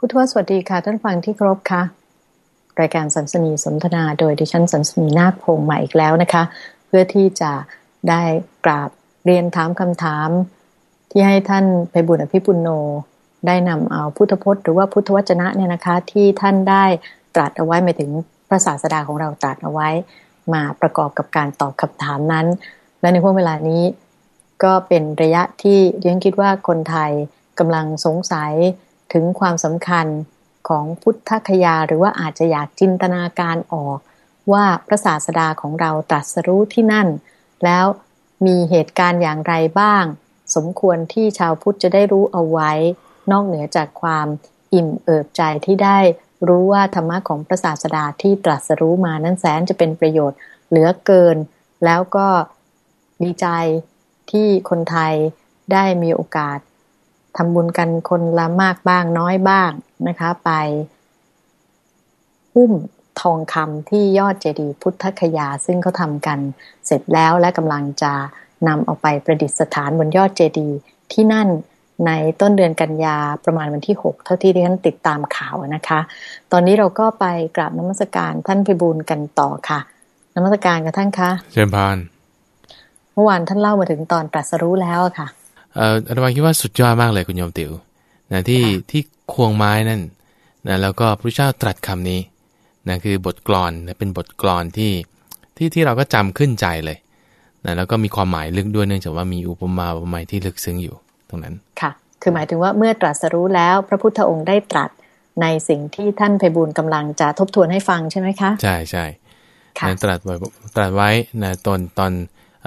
พุทธวสวัสดีค่ะท่านฟังที่ครบค่ะ รายการสัมสนีสนทนาโดยดิฉันสัมสนีนาคพงศ์ใหม่อีกแล้วนะคะ เพื่อที่จะได้กราบเรียนถามคำถาม ที่ให้ท่านไปบุญอภิปุโนได้นำเอาพุทธพจน์ หรือว่าพุทธวจนะเนี่ยนะคะ ที่ท่านได้ตรัสเอาไว้หมายถึงพระศาสดาของเราตรัสเอาไว้ มาประกอบกับการตอบคำถามนั้น และในห่วงเวลานี้ก็เป็นระยะที่เรียนคิดว่าคนไทยกำลังสงสัย ถึงความสำคัญของพุทธคยาหรือว่าอาจจะอยากจินตนาการออก ว่าพระศาสดาของเราตรัสรู้ที่นั่น แล้วมีเหตุการณ์อย่างไรบ้าง สมควรที่ชาวพุทธจะได้รู้เอาไว้ นอกเหนือจากความอิ่มเอิบใจที่ได้รู้ว่าธรรมะของพระศาสดาที่ตรัสรู้มานั้นแสนจะเป็นประโยชน์เหลือเกิน แล้วก็ดีใจที่คนไทยได้มีโอกาส ทำบุญกันคนละมากบ้างน้อยบ้างนะคะ ไปหุ้มทองคำที่ยอดเจดีย์พุทธคยา ซึ่งเขาทำกันเสร็จแล้วและกำลังจะนำเอาไปประดิษฐานบนยอดเจดีย์ที่นั่นในต้นเดือนกันยาประมาณวันที่ 6 เท่าที่ดิฉันติดตามข่าวนะคะ ตอนนี้เราก็ไปกราบนมัสการท่านพิบูลกันต่อค่ะนมัสการกับท่านคะเชิญพานเมื่อวานท่านเล่ามาถึงตอนตรัสรู้แล้วค่ะ เอ่ออาตมาคิดว่าสุดยอดมากเลยคุณโยมติวนะที่ที่ควงไม้นั่นนะแล้วก็พระเจ้าตรัสคำนี้นะคือบทกลอนนะเป็นบทกลอนที่ที่ที่เราก็จำขึ้นใจเลยนะแล้วก็มีความหมายลึกด้วยเนื่องจากว่ามีอุปมาอุปไมยที่ลึกซึ้งอยู่ตรงนั้นค่ะ คือหมายถึงว่าเมื่อตรัสรู้แล้ว พระพุทธองค์ได้ตรัสในสิ่งที่ท่านไพบูลกำลังจะทบทวนให้ฟังใช่ไหมคะ ใช่ใช่นะตรัสไว้ตรัสไว้นะตอนตอน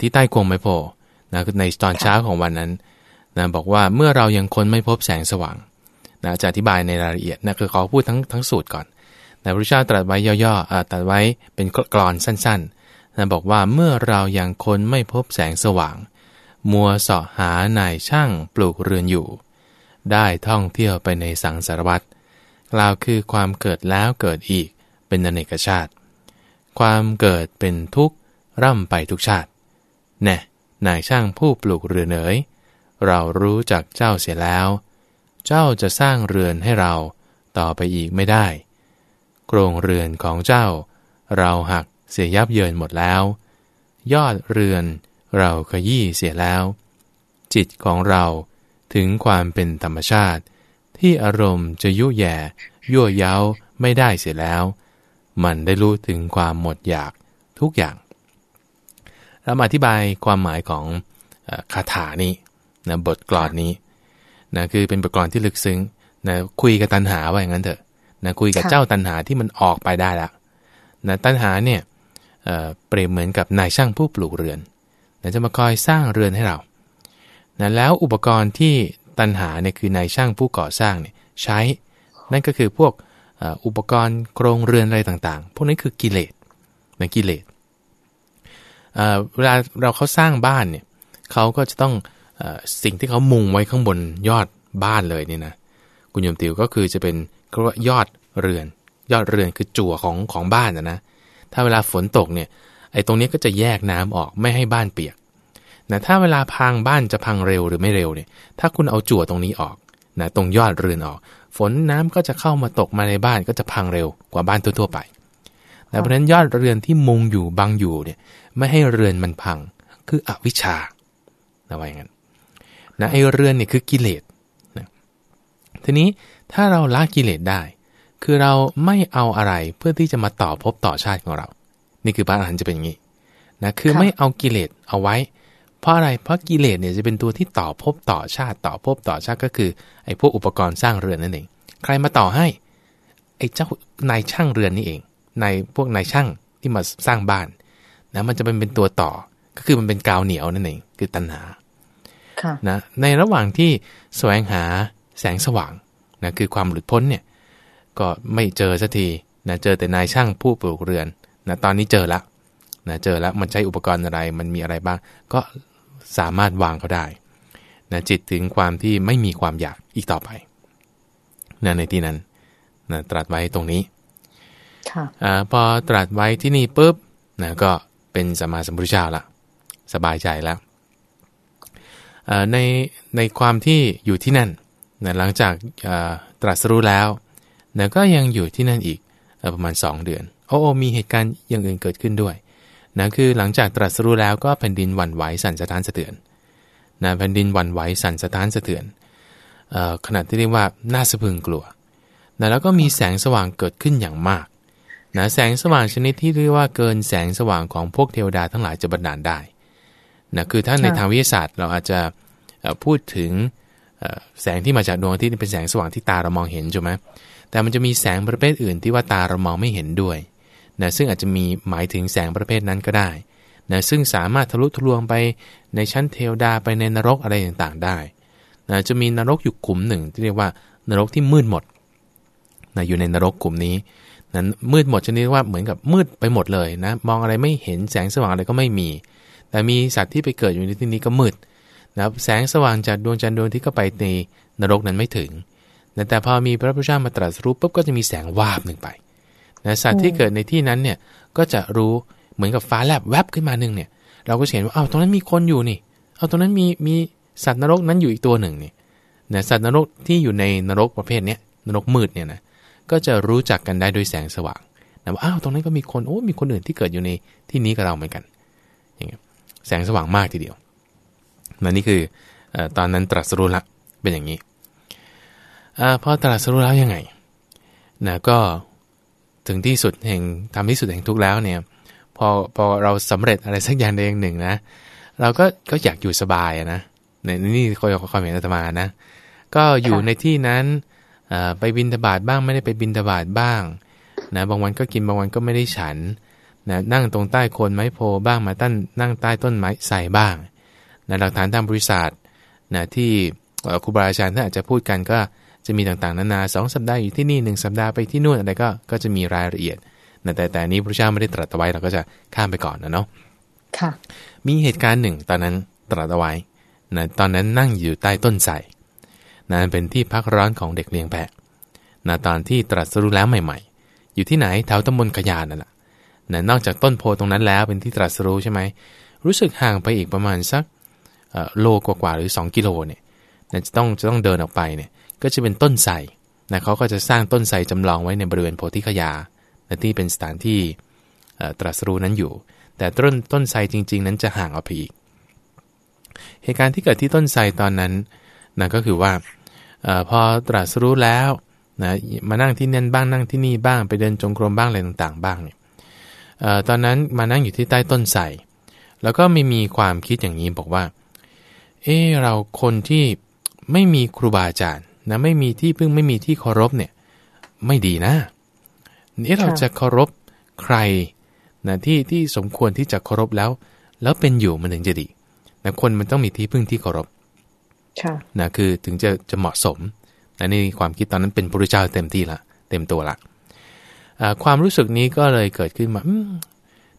ที่ใต้ควงไม้โพนะในตอนเช้าของวันนั้น นะบอกว่าเมื่อเรายังค้นไม่พบแสงสว่างนะจะอธิบายในรายละเอียดนะคือขอพูดทั้งทั้งสูตรก่อนนะพระเจ้าตรัสไว้ย่อๆตรัสไว้เป็นกรอนสั้นๆนะบอกว่าเมื่อเรายังค้นไม่พบแสงสว่าง มัวเสาะหานายช่างปลูกเรือนอยู่ ได้ท่องเที่ยวไปในสังสารวัตรกล่าวคือความเกิดแล้วเกิดอีกเป็นอเนกชาติ ความเกิดเป็นทุกข์ร่ำไปทุกชาติแน่นายช่างผู้ปลูกเรือนเอ๋ย เรารู้จักเจ้าเสียแล้ว เจ้าจะสร้างเรือนให้เราต่อไปอีกไม่ได้ โครงเรือนของเจ้า เราหักเสียยับเยินหมดแล้ว ยอดเรือนเราขยี้เสียแล้ว จิตของเราถึงความเป็นธรรมชาติ ที่อารมณ์จะยุแย่ ยั่วเย้าไม่ได้เสียแล้ว มันได้รู้ถึงความหมดอยากทุกอย่างเรามาอธิบายความหมายของคาถานี้ นะบทกลอนนี้นะคือเป็นบทกลอนที่ลึกซึ้งนะคุยกับตัณหาว่าอย่างนั้นเถอะนะคุยกับเจ้าตัณหาที่มันออกไปได้แล้วนะตัณหาเนี่ยเเปรียบเหมือนกับนายช่างผู้ปลูกเรือนนะจะมาคอยสร้างเรือนให้เรานะแล้วอุปกรณ์ที่ตัณหาเนี่ยคือนายช่างผู้ก่อสร้างเนี่ยใช้ นั่นก็คือพวกอุปกรณ์โครงเรือนอะไรต่างๆ พวกนี้คือกิเลสนะกิเลสเวลาเราเขาสร้างบ้านเนี่ยเขาก็จะต้อง สิ่งที่เขามุงไว้ข้างบนยอดบ้านเลยเนี่ยนะคุณโยมติวก็คือจะเป็นก็ว่ายอดเรือน ยอดเรือนคือจั่วของของบ้านนะนะถ้าเวลาฝนตกเนี่ยไอ้ตรงนี้ก็จะแยกน้ำออกไม่ให้บ้านเปียกนะถ้าเวลาพังบ้านจะพังเร็วหรือไม่เร็วเนี่ย ถ้าคุณเอาจั่วตรงนี้ออกนะตรงยอดเรือนออก ฝนน้ำก็จะเข้ามาตกมาในบ้านก็จะพังเร็วกว่าบ้านทั่วๆไปแต่เพราะนั้นยอดเรือนที่มุงอยู่บังอยู่เนี่ยไม่ให้เรือนมันพังคืออวิชชานะว่าอย่างนั้น นนะไอเรือนเนี่ยคือกิเลสนะทีนี้ถ้าเราละกิเลสได้ คือเราไม่เอาอะไรเพื่อที่จะมาต่อภพต่อชาติของเรา นี่คือพระอรหันต์จะเป็นอย่างนี้นะคือไม่เอากิเลสเอาไว้ เพราะอะไรเพราะกิเลสเนี่ยจะเป็นตัวที่ต่อภพต่อชาติ ต่อภพต่อชาติก็คือไอ้พวกอุปกรณ์สร้างเรือนนั่นเองใครมาต่อให้ไอ้เจ้านายช่างเรือนนี่เองในพวกนายช่างที่มาสร้างบ้านนะมันจะเป็นเป็นตัวต่อก็คือมันเป็นกาวเหนียวนั่นเองคือตัณหา นะในระหว่างที่แสวงหาแสงสว่างนะคือความหลุดพ้นเนี่ยก็ไม่เจอสักทีนะเจอแต่นายช่างผู้ปลูกเรือนนะตอนนี้เจอละนะเจอแล้วมันใช้อุปกรณ์อะไรมันมีอะไรบ้าง ก็สามารถวางเขาได้นะจิตถึงความที่ไม่มีความอยากอีกต่อไปนะในที่นั้นนะตรัสไว้ตรงนี้อพอตรัสไว้ที่นี่ปุ๊บนะก็เป็นสมาสมุทรเจ้าละสบายใจแล้ว ในในความที่อยู่ที่นั่นนะหลังจากตรัสรู้แล้วนะก็ยังอยู่ที่นั่นอีกประมาณ 2 เดือน โอ้โอมีเหตุการณ์อย่างอื่นเกิดขึ้นด้วยนะคือหลังจากตรัสรู้แล้วก็แผ่นดินหวั่นไหวสั่นสะท้านสะเทือนนะแผ่นดินหวั่นไหวสั่นสะท้านสะเทือนขนาดที่เรียกว่าน่าสะพึงกลัวนะแล้วก็มีแสงสว่างเกิดขึ้นอย่างมากนะแสงสว่างชนิดที่เรียกว่าเกินแสงสว่างของพวกเทวดาทั้งหลายจะบันดาลได้ นะคือถ้าในทางวิทยาศาสตร์เราอาจจะพูดถึงแสงที่มาจากดวงอาทิตย์เป็นแสงสว่างที่ตาเรามองเห็นใช่ไหมแต่มันจะมีแสงประเภทอื่นที่ว่าตาเรามองไม่เห็นด้วยนะซึ่งอาจจะมีหมายถึงแสงประเภทนั้นก็ได้นะซึ่งสามารถทะลุทะลวงไปในชั้นเทวดาไปในนรกอะไรต่างๆได้นะจะมีนรกอยู่กลุ่มหนึ่ง ที่เรียกว่านรกที่มืดหมดนะอยู่ในนรกกลุ่มนี้นั้นมืดหมดชนิดว่าเหมือนกับมืดไปหมดเลยนะมองอะไรไม่เห็นแสงสว่างอะไรก็ไม่มี แต่มีสัตว์ที่ไปเกิดอยู่ในที่นี้ก็มืดนะแสงสว่างจากดวงจันทร์ดวงที่ก็ไปในนรกนั้นไม่ถึงแต่พอมีพระพุทธเจ้ามาตรัสรู้ปุ๊บก็จะมีแสงวาบหนึ่งไปนะสัตว์ที่เกิดในที่นั้นเนี่ยก็จะรู้เหมือนกับฟ้าแลบแวบขึ้นมาหนึ่งเนี่ย เราก็เห็นว่าอ้าวตรงนั้นมีคนอยู่นี่เอาตรงนั้นมีมีสัตว์นรกนั้นอยู่อีกตัวหนึ่งนี่นะสัตว์นรกที่อยู่ในนรกประเภทเนี้ยนรกมืดเนี่ยนะก็จะรู้จักกันได้ด้วยแสงสว่างนะว่าอ้าวตรงนั้นก็มีคนโอ้มีคนอื่นที่เกิดอยู่ในที่นี้กับเราเหมือนกัน แสงสว่างมากทีเดียวนั่นนี่คืออตอนนั้นตรัสรู้ละเป็นอย่างนี้พอตรัสรู้แล้วยังไงนะก็ถึงที่สุดแห่งทำที่สุดแห่งทุกแล้วเนี่ยพอพอเราสำเร็จอะไรสักอย่างใดอย่างหนึ่งนะเราก็ก็อยากอยู่สบายนะในนี่คอยคอยเห็นอาตมานะ ก็อยู่ในที่นั้นไปบินทบาทบ้างไม่ได้ไปบินทบาทบ้างนะบางวันก็กินบางวันก็ไม่ได้ฉัน นะนั่งตรงใต้โคนไม้โพบ้างมาตั้นนั่งใต้ต้นไม้ใส่บ้างนะหลักฐานทางบริษัทนะที่ครูบาอาจารย์ท่านอาจจะพูดกันก็จะมีต่างๆนานาสองสัปดาห์อยู่ที่นี่หนึ่งสัปดาห์ไปที่นู่นอะไรก็ก็จะมีรายละเอียดนะแต่แต่นี้พระเจ้าไม่ได้ตรัสไว้เราก็จะข้ามไปก่อนนะเนาะค่ะ มีเหตุการณ์หนึ่งตอนนั้นตรัสไว้นะตอนนั้นนั่งอยู่ใต้ต้นไทรนะเป็นที่พักร้อนของเด็กเลี้ยงแพะนะตอนที่ตรัสรู้แล้วใหม่ ๆ อยู่ที่ไหนแถวตำบลขยานนั่นแหละ นะนอกจากต้นโพตรงนั้นแล้วเป็นที่ตรัสรู้ใช่ไหมรู้สึกห่างไปอีกประมาณสักโลกว่าๆหรือ 2 กิโลเนี่ยนะจะต้องจะต้องเดินออกไปเนี่ยก็จะเป็นต้นไทรนะเขาก็จะสร้างต้นไทรจำลองไว้ในบริเวณโพธิขยาและที่เป็นสถานที่ตรัสรู้นั้นอยู่ แต่ต้นต้นไทรจริง ๆ นั้นจะห่างออกไปอีก เหตุการณ์ที่เกิดที่ต้นไทรตอนนั้นนะก็คือว่าอพอตรัสรู้แล้วนะมานั่งที่นั่นบ้างนั่งที่นี่บ้างไปเดินจงกรมบ้างอะไรต่างๆ บ้างเนี่ย ตอนนั้นมานั่งอยู่ที่ใต้ต้นไทรแล้วก็ไม่มีความคิดอย่างนี้บอกว่า เออเราคนที่ไม่มีครูบาอาจารย์นะไม่มีที่พึ่งไม่มีที่เคารพเนี่ย ไม่ดีนะนี่เราจะเคารพใครนะที่ที่สมควรที่จะเคารพแล้ว แล้วเป็นอยู่มันถึงจะดีนะคนมันต้องมีที่พึ่งที่เคารพนะคือถึงจะจะเหมาะสมนะนี่ความคิดตอนนั้นเป็นพระเจ้าเต็มที่ละเต็มตัวละ ความรู้สึกนี้ก็เลยเกิดขึ้นมา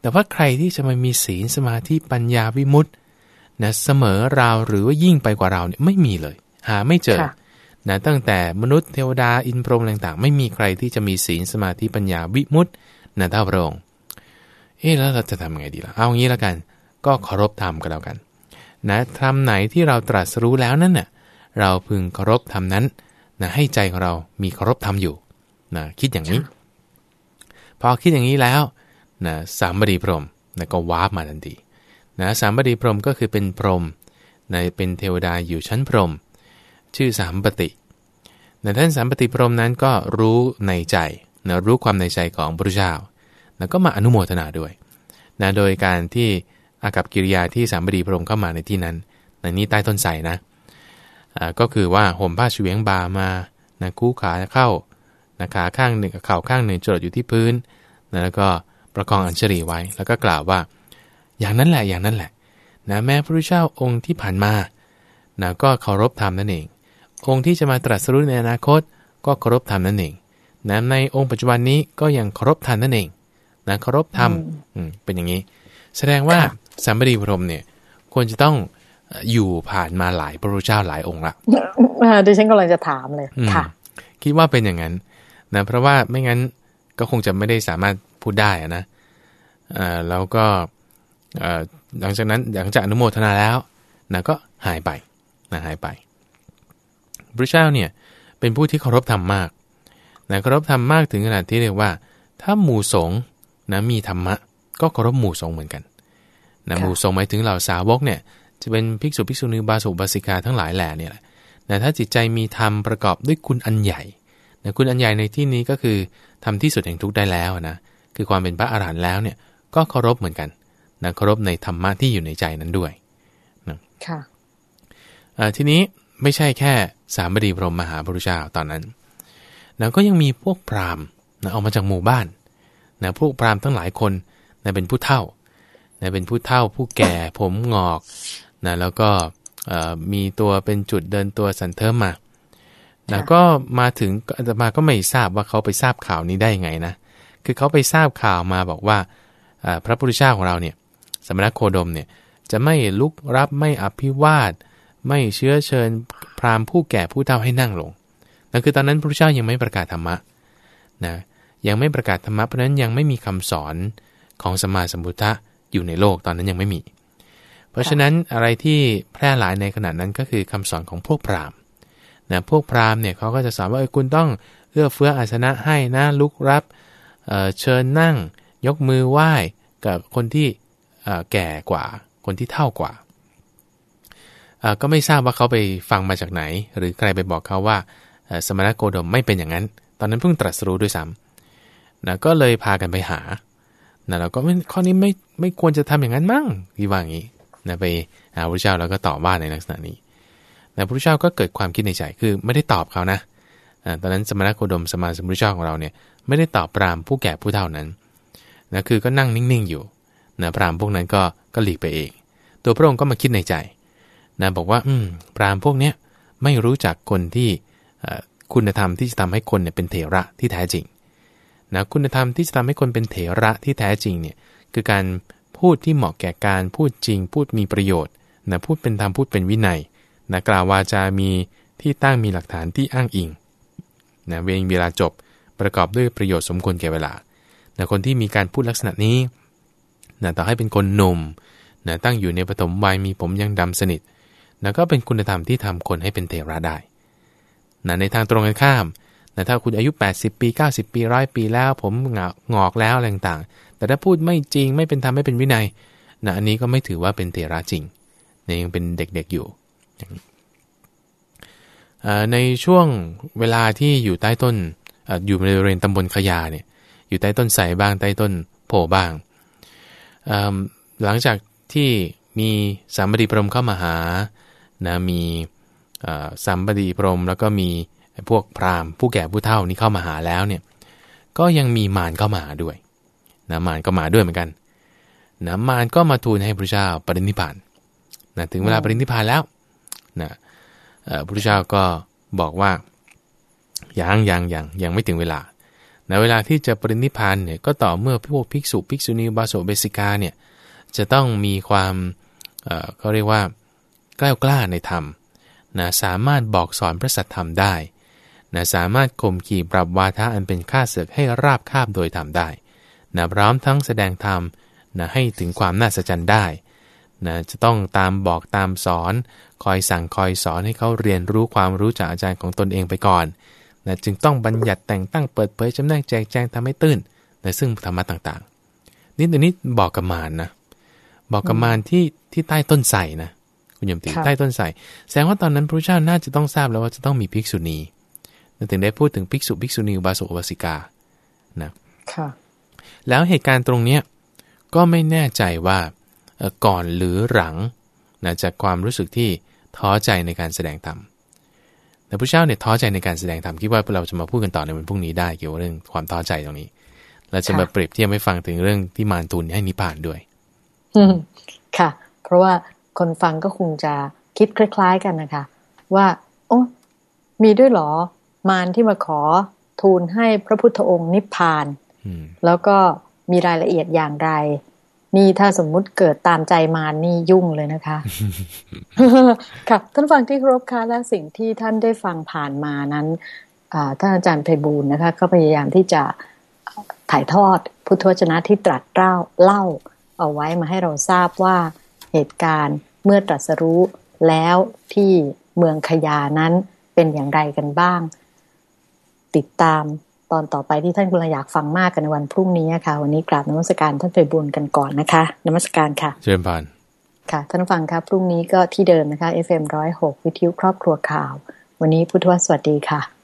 แต่ว่าใครที่จะมามีศีลสมาธิปัญญาวิมุตต์นะเสมอเราหรือว่ายิ่งไปกว่าเราเนี่ยไม่มีเลย หาไม่เจอนะตั้งแต่มนุษย์เทวดาอินพรหมต่างๆ ไม่มีใครที่จะมีศีลสมาธิปัญญาวิมุตต์นะเท่าพระองค์เอ๊แล้วเราจะทำยังไงดีล่ะเอางี้แล้วกัน ก็เคารพธรรมกันแล้วกันนะธรรมไหนที่เราตรัสรู้แล้วนั่นน่ะเราพึงเคารพธรรมนั้นนะให้ใจของเรามีเคารพธรรมอยู่นะคิดอย่างนี้ พอคิดอย่างนี้แล้วนะสามบดีพรหมนะก็วาร์ปมาทันทีนะสามบดีพรหมก็คือเป็นพรหมในเป็นเทวดาอยู่ชั้นพรหมชื่อสามปฏินะท่านสามปฏิพรหมนั้นก็รู้ในใจนะรู้ความในใจของพระเจ้าแล้วก็มาอนุโมทนาด้วยนะโดยการที่อากับกิริยาที่สามบดีพรหมเข้ามาในที่นั้นในนี้ใต้ต้นไทรนะก็คือว่าห่มผ้าเฉียงบามานะคู่ขาเข้า นะขาข้างหนึ่งเข่าข้างหนึ่งจดอยู่ที่พื้นนะแล้วก็ประคองอัญชลีไว้ แล้วก็กล่าวว่า อย่างนั้นแหละอย่างนั้นแหละนะแม้พระพุทธเจ้าองค์ที่ผ่านมานะก็เคารพธรรมนั่นเอง องค์ที่จะมาตรัสรู้ในอนาคต ก็เคารพธรรมนั่นเองนะในองค์ปัจจุบันนี้ก็ยังเคารพธรรมนั่นเองนะเคารพธรรมเป็นอย่างนี้ แสดงว่าสัมปดีพรหมเนี่ยควรจะต้องอยู่ผ่านมาหลายพระพุทธเจ้าหลายองค์ละดิฉันกำลังจะถามเลยค่ะ คิดว่าเป็นอย่างนั้น นะเพราะว่าไม่งั้นก็คงจะไม่ได้สามารถพูดได้นะอ่าแล้วก็หลังจากนั้นหลังจากอนุโมทนาแล้วนะก็หายไปนะหายไป พระเจ้าเนี่ยเป็นผู้ที่เคารพธรรมมากนะเคารพธรรมมากถึงขนาดที่เรียกว่า ถ้าหมู่สงฆ์นะมีธรรมะ ก็เคารพหมู่สงฆ์เหมือนกันนะหมู่สงฆ์หมายถึงเหล่าสาวกเนี่ยจะเป็นภิกษุภิกษุณีบาสุบาสิกาทั้งหลายแหล่เนี่ยแหละแต่ถ้าจิตใจมีธรรมประกอบด้วยคุณอันใหญ่ นะคุณอันใหญ่ในที่นี้ก็คือทำที่สุดแห่งทุกได้แล้วนะคือความเป็นพระอรหันต์แล้วเนี่ยก็เคารพเหมือนกันนะเคารพในธรรมะที่อยู่ในใจนั้นด้วยนะค่ะทีนี้ไม่ใช่แค่สามบดีพรหมมหาพุทธเจ้าตอนนั้นนะก็ยังมีพวกพราหมณ์นะออกมาจากหมู่บ้านนะพวกพราหมณ์ทั้งหลายคนนะเป็นผู้เฒ่านะเป็นผู้เฒ่าผู้แก่ผมงอกนะแล้วก็มีตัวเป็นจุดเดินตัวสันเทิมมา นะก็มาถึงอาตมาก็ไม่ทราบว่าเขาไปทราบข่าวนี้ได้ยังไงนะ คือเขาไปทราบข่าวมาบอกว่าพระพุทธเจ้าของเราเนี่ยสมณโคดมเนี่ยจะไม่ลุกรับไม่อภิวาท ไม่เชื้อเชิญพราหมณ์ผู้แก่ผู้เฒ่าให้นั่งลงนั่นคือตอนนั้นพระพุทธเจ้ายังไม่ประกาศธรรมะนะยังไม่ประกาศธรรมะเพราะนั้นยังไม่มีคำสอนของสมมาสมุทธะอยู่ในโลกตอนนั้นยังไม่มี เพราะฉะนั้นอะไรที่แพร่หลายในขณะนั้นก็คือคำสอนของพวกพราหมณ์ นะพวกพราหมณ์เนี่ยเขาก็จะสอนว่าคุณต้องเอื้อเฟื้ออาสนะให้นะลุกรับเเชิญนั่ง ยกมือไหว้กับคนที่แก่กว่า คนที่เท่ากว่า ก็ไม่ทราบว่าเขาไปฟังมาจากไหน หรือใครไปบอกเขาว่าสมณโคดมไม่เป็นอย่างนั้น ตอนนั้นเพิ่งตรัสรู้ด้วยซ้ำนะก็เลยพากันไปหานะเราก็ข้อนี้ไม่ไม่ควรจะทำอย่างนั้นมั่งที่ว่างี้นะไปหาพระเจ้าแล้วก็ตอบว่าในลักษณะนี้ แต่พระเจ้าก็เกิดความคิดในใจคือไม่ได้ตอบเขานะตอนนั้นสมณโคดมสมาสมุทรเจ้าของเราเนี่ยไม่ได้ตอบปรามผู้แก่ผู้เฒ่านั้นนะคือก็นั่งนิ่งๆอยู่นะพรามพวกนั้นก็ก็หลีกไปเอง ตัวพระองค์ก็มาคิดในใจนะบอกว่าอืมพรามพวกเนี้ยไม่รู้จักคนที่คุณธรรมที่จะทำให้คนเนี่ยเป็นเถระที่แท้จริงนะคุณธรรมที่จะทำให้คนเป็นเถระที่แท้จริงเนี่ยคือการพูดที่เหมาะแก่การพูดจริง พูดมีประโยชน์นะพูดเป็นธรรมพูดเป็นวินัย นะกล่าววาจามีที่ตั้งมีหลักฐานที่อ้างอิงนะเวงเวลาจบประกอบด้วยประโยชน์สมควรแก่เวลานะคนที่มีการพูดลักษณะนี้นะต่อให้เป็นคนหนุ่มนะตั้งอยู่ในปฐมวัยมีผมยังดำสนิทนะก็เป็นคุณธรรมที่ทำคนให้เป็นเทระได้นะในทางตรงกันข้ามนะถ้าคุณอายุ 80 ปี 90 ปีร้อยปีแล้ว ผมงอกแล้วอะไรต่างๆ แต่ถ้าพูดไม่จริงไม่เป็นธรรมไม่เป็นวินัยนะอันนี้ก็ไม่ถือว่าเป็นเทระจริงนะยังเป็นเด็กๆอยู่ ในช่วงเวลาที่อยู่ใต้ต้นอยู่ในบริเวณตำบลขยาเนี่ยอยู่ใต้ต้นไทรบ้างใต้ต้นโพบ้าง หลังจากที่มีสามบดีพรมเข้ามาหานะมีสามบดีพรมแล้วก็มีพวกพราหมณ์ผู้แก่ผู้เฒ่านี่เข้ามาหาแล้วเนี่ยก็ยังมีมารเข้ามาด้วยนะมารก็มาด้วยเหมือนกันนะมารก็มาทูลให้พระเจ้าปรินิพานนะถึงเวลาปรินิพานแล้ว นะพระพุทธเจ้าก็บอกว่ายังยังยังยังไม่ถึงเวลาในเวลาที่จะปรินิพานเนี่ยก็ต่อเมื่อพวกภิกษุภิกษุณีบาโสเบสิกาเนี่ยจะต้องมีความเขาเรียกว่า กล้ากล้าในธรรมนะสามารถบอกสอนพระสัทธรรมได้นะสามารถข่มขี่ปรับวาทะอันเป็นค่าเสือกให้ราบคาบโดยธรรมได้นะพร้อมทั้งแสดงธรรมนะให้ถึงความน่าสะใจได้ นะจะต้องตามบอกตามสอน คอยสั่งคอยสอนให้เขาเรียนรู้ความรู้จากอาจารย์ของตนเองไปก่อนนะจึงต้องบัญญัติแต่งตั้งเปิดเผยจำแนกแจกแจงทำให้ตื้นนะซึ่งธรรมะต่างๆ นี่ตัวนี้บอกกับมารนะบอกกับมารที่ที่ใต้ต้นไทรนะคุณยมติใต้ต้นไทรแสดงว่าตอนนั้นพระเจ้าน่าจะต้องทราบแล้วว่าจะต้องมีภิกษุณีถึงได้พูดถึงภิกษุภิกษุณีอุบาสกอุบาสิกานะค่ะแล้วเหตุการณ์ตรงเนี้ยก็ไม่แน่ใจว่า ก่อนหรือหลังนะจากความรู้สึกที่ท้อใจในการแสดงธรรมแต่พระเจ้าเนี่ยท้อใจในการแสดงธรรมคิดว่าเราจะมาพูดกันต่อในวันพรุ่งนี้ได้เกี่ยวกับเรื่องความท้อใจตรงนี้ เราจะมาเปรียบเทียบให้ฟังถึงเรื่องที่มารตุนให้นิพพานด้วยค่ะ เพราะว่าคนฟังก็คงจะคิดคล้าย ๆกันนะคะ ว่า โอ้มีด้วยหรอ มารที่มาขอทูลให้พระพุทธองค์นิพพานแล้วก็มีรายละเอียดอย่างไร นี่ถ้าสมมุติเกิดตามใจมานี่ยุ่งเลยนะคะค่ะท่านฟังที่ครบค่ะและสิ่งที่ท่านได้ฟังผ่านมานั้นท่านอาจารย์ไพบูลนะคะ ก็พยายามที่จะถ่ายทอดพุทธวจนะที่ตรัสเล่าเล่าเอาไว้มาให้เราทราบว่าเหตุการณ์เมื่อตรัสรู้แล้วที่เมืองขยานั้นเป็นอย่างไรกันบ้าง ติดตาม ตอนต่อไปที่ท่านกุลอยากฟังมากกันในวันพรุ่งนี้ค่ะ วันนี้กราบนมัสการท่านไปบุญกันก่อนนะคะนมัสการค่ะเชิญผ่านค่ะ ท่านฟังครับพรุ่งนี้ก็ที่เดิมนะคะ FM106 วิทยุครอบครัวข่าว วันนี้พุทธวสวัสดีค่ะ